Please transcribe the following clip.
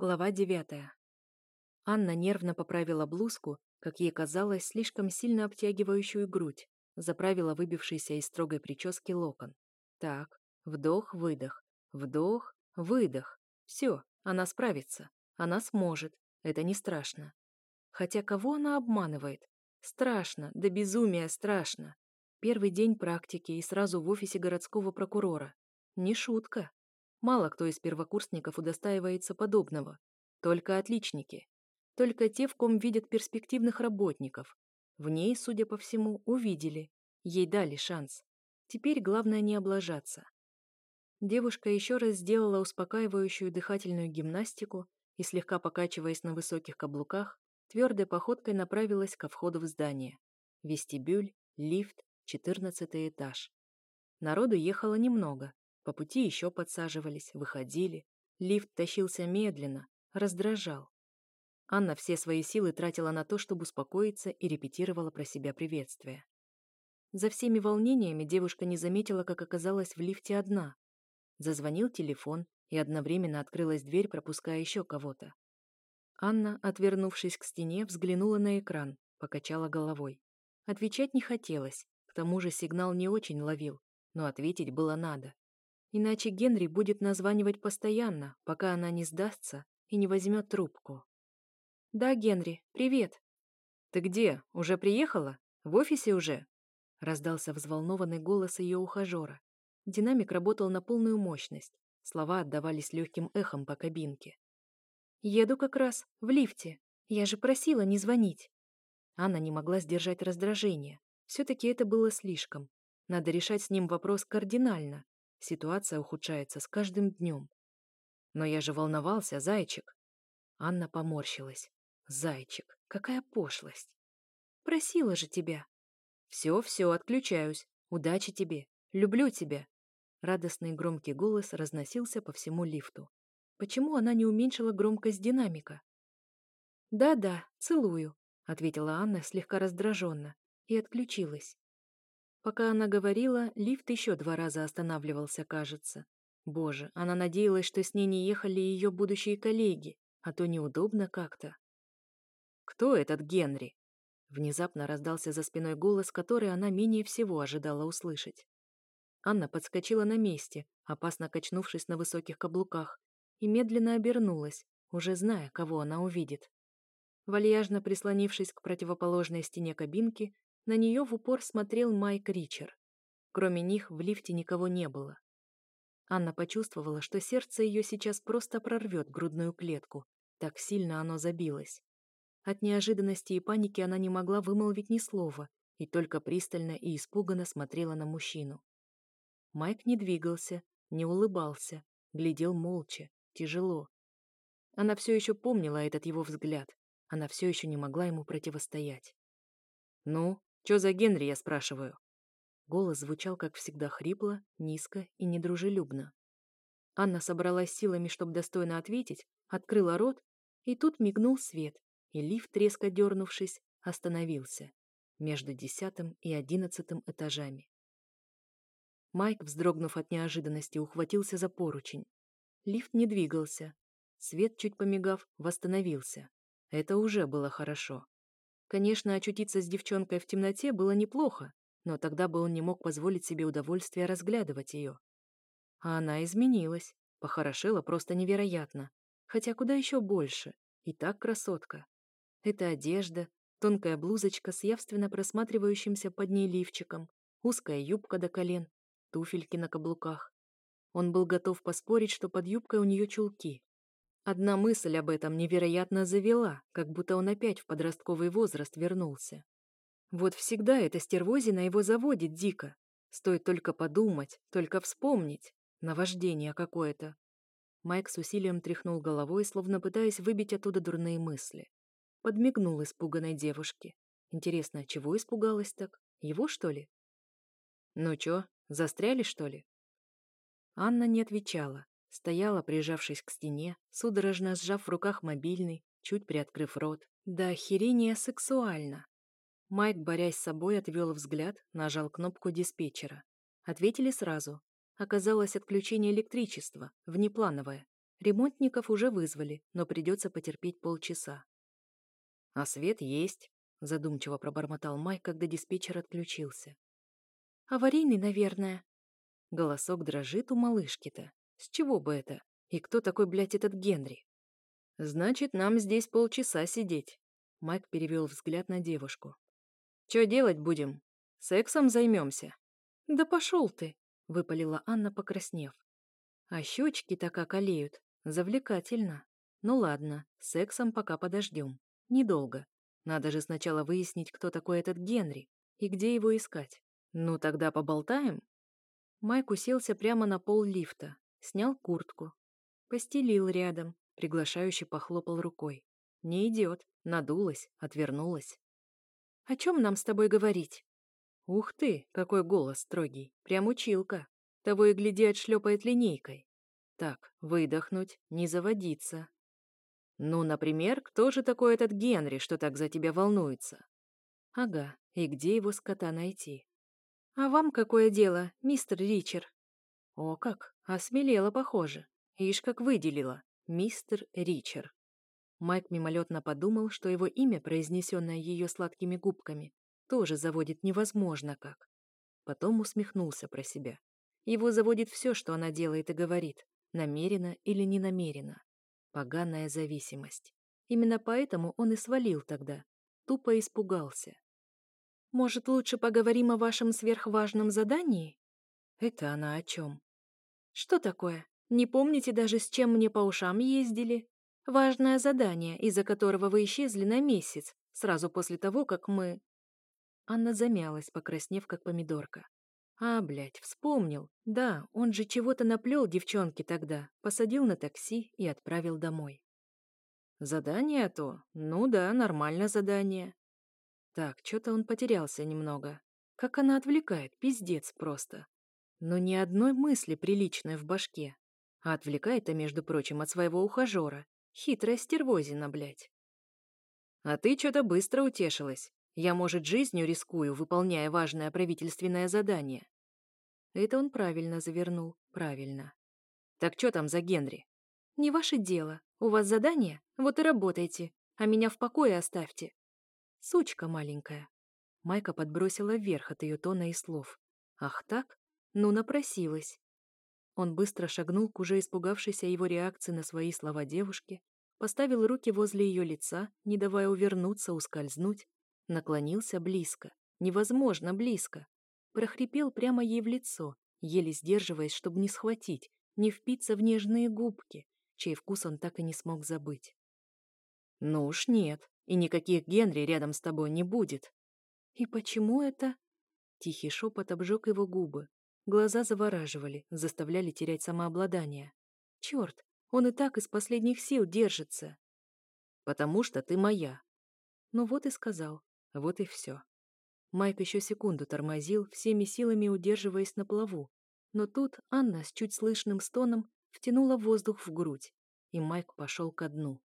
Глава девятая. Анна нервно поправила блузку, как ей казалось, слишком сильно обтягивающую грудь, заправила выбившийся из строгой прически локон. Так, вдох-выдох, вдох-выдох. Все, она справится. Она сможет. Это не страшно. Хотя кого она обманывает? Страшно, да безумия страшно. Первый день практики и сразу в офисе городского прокурора. Не шутка. Мало кто из первокурсников удостаивается подобного. Только отличники. Только те, в ком видят перспективных работников. В ней, судя по всему, увидели. Ей дали шанс. Теперь главное не облажаться. Девушка еще раз сделала успокаивающую дыхательную гимнастику и, слегка покачиваясь на высоких каблуках, твердой походкой направилась ко входу в здание. Вестибюль, лифт, четырнадцатый этаж. Народу ехало немного, по пути еще подсаживались, выходили. Лифт тащился медленно, раздражал. Анна все свои силы тратила на то, чтобы успокоиться и репетировала про себя приветствие. За всеми волнениями девушка не заметила, как оказалась в лифте одна. Зазвонил телефон, и одновременно открылась дверь, пропуская еще кого-то. Анна, отвернувшись к стене, взглянула на экран, покачала головой. Отвечать не хотелось, к тому же сигнал не очень ловил, но ответить было надо. Иначе Генри будет названивать постоянно, пока она не сдастся и не возьмет трубку. «Да, Генри, привет». «Ты где? Уже приехала? В офисе уже?» Раздался взволнованный голос ее ухажера. Динамик работал на полную мощность. Слова отдавались легким эхом по кабинке. «Еду как раз, в лифте. Я же просила не звонить». Анна не могла сдержать раздражение. Все-таки это было слишком. Надо решать с ним вопрос кардинально. Ситуация ухудшается с каждым днем. Но я же волновался, зайчик. Анна поморщилась. Зайчик, какая пошлость. Просила же тебя. Все-все, отключаюсь. Удачи тебе. Люблю тебя. Радостный громкий голос разносился по всему лифту. Почему она не уменьшила громкость динамика? «Да-да, целую», — ответила Анна слегка раздраженно и отключилась. Пока она говорила, лифт еще два раза останавливался, кажется. Боже, она надеялась, что с ней не ехали ее будущие коллеги, а то неудобно как-то. «Кто этот Генри?» Внезапно раздался за спиной голос, который она менее всего ожидала услышать. Анна подскочила на месте, опасно качнувшись на высоких каблуках, и медленно обернулась, уже зная, кого она увидит. Вальяжно прислонившись к противоположной стене кабинки, на нее в упор смотрел Майк Ричер. Кроме них в лифте никого не было. Анна почувствовала, что сердце ее сейчас просто прорвет грудную клетку, так сильно оно забилось. От неожиданности и паники она не могла вымолвить ни слова и только пристально и испуганно смотрела на мужчину. Майк не двигался, не улыбался, глядел молча, тяжело. Она все еще помнила этот его взгляд, она все еще не могла ему противостоять. «Ну, Чё за Генри, я спрашиваю?» Голос звучал, как всегда, хрипло, низко и недружелюбно. Анна собралась силами, чтобы достойно ответить, открыла рот, и тут мигнул свет, и лифт, резко дернувшись, остановился между десятым и одиннадцатым этажами. Майк, вздрогнув от неожиданности, ухватился за поручень. Лифт не двигался. Свет, чуть помигав, восстановился. Это уже было хорошо. Конечно, очутиться с девчонкой в темноте было неплохо, но тогда бы он не мог позволить себе удовольствие разглядывать ее. А она изменилась, похорошела просто невероятно. Хотя куда еще больше. И так красотка. Это одежда, тонкая блузочка с явственно просматривающимся под ней лифчиком, узкая юбка до колен, туфельки на каблуках. Он был готов поспорить, что под юбкой у нее чулки. Одна мысль об этом невероятно завела, как будто он опять в подростковый возраст вернулся. Вот всегда эта стервозина его заводит дико. Стоит только подумать, только вспомнить. Наваждение какое-то. Майк с усилием тряхнул головой, словно пытаясь выбить оттуда дурные мысли. Подмигнул испуганной девушке. Интересно, чего испугалась так? Его, что ли? «Ну чё, застряли, что ли?» Анна не отвечала, Стояла, прижавшись к стене, судорожно сжав в руках мобильный, чуть приоткрыв рот. Да охерения сексуально. Майк, борясь с собой, отвел взгляд, нажал кнопку диспетчера. Ответили сразу. Оказалось отключение электричества, внеплановое. Ремонтников уже вызвали, но придется потерпеть полчаса. «А свет есть», — задумчиво пробормотал Майк, когда диспетчер отключился. «Аварийный, наверное». Голосок дрожит у малышки-то. С чего бы это? И кто такой, блядь, этот Генри? «Значит, нам здесь полчаса сидеть». Майк перевел взгляд на девушку. «Чё делать будем? Сексом займемся?» «Да пошел ты!» — выпалила Анна, покраснев. А щечки-то как олеют. Завлекательно. Ну ладно, сексом пока подождем. Недолго. Надо же сначала выяснить, кто такой этот Генри и где его искать. Ну тогда поболтаем? Майк уселся прямо на пол лифта, снял куртку, постелил рядом, приглашающе похлопал рукой. Не идет, надулась, отвернулась. «О чем нам с тобой говорить?» «Ух ты, какой голос строгий, прям училка. Того и гляди отшлепает линейкой. Так, выдохнуть, не заводиться. Ну, например, кто же такой этот Генри, что так за тебя волнуется? Ага, и где его скота найти? А вам какое дело, мистер Ричер? О как, осмелела, похоже. Ишь, как выделила. Мистер Ричер. Майк мимолетно подумал, что его имя, произнесенное ее сладкими губками, тоже заводит невозможно как. Потом усмехнулся про себя. Его заводит все, что она делает и говорит намеренно или ненамеренно. Поганая зависимость. Именно поэтому он и свалил тогда. Тупо испугался. «Может, лучше поговорим о вашем сверхважном задании?» «Это она о чем?» «Что такое? Не помните даже, с чем мне по ушам ездили? Важное задание, из-за которого вы исчезли на месяц, сразу после того, как мы...» Анна замялась, покраснев, как помидорка. А, блядь, вспомнил. Да, он же чего-то наплел девчонке тогда, посадил на такси и отправил домой. Задание то? Ну да, нормально задание. Так, что-то он потерялся немного. Как она отвлекает, пиздец просто. Но ни одной мысли приличной в башке. А отвлекает-то, между прочим, от своего ухажера. Хитрая стервозина, блядь. А ты что-то быстро утешилась. Я, может, жизнью рискую, выполняя важное правительственное задание. Это он правильно завернул, правильно. Так что там за Генри? Не ваше дело. У вас задание? Вот и работайте. А меня в покое оставьте. Сучка маленькая. Майка подбросила вверх от ее тона и слов. Ах так? Ну, напросилась. Он быстро шагнул к уже испугавшейся его реакции на свои слова девушки, поставил руки возле ее лица, не давая увернуться, ускользнуть, Наклонился близко, невозможно близко. Прохрипел прямо ей в лицо, еле сдерживаясь, чтобы не схватить, не впиться в нежные губки, чей вкус он так и не смог забыть. «Ну уж нет, и никаких Генри рядом с тобой не будет». «И почему это?» Тихий шепот обжег его губы. Глаза завораживали, заставляли терять самообладание. «Черт, он и так из последних сил держится». «Потому что ты моя». Ну вот и сказал. Вот и все. Майк еще секунду тормозил, всеми силами удерживаясь на плаву. Но тут Анна с чуть слышным стоном втянула воздух в грудь, и Майк пошел ко дну.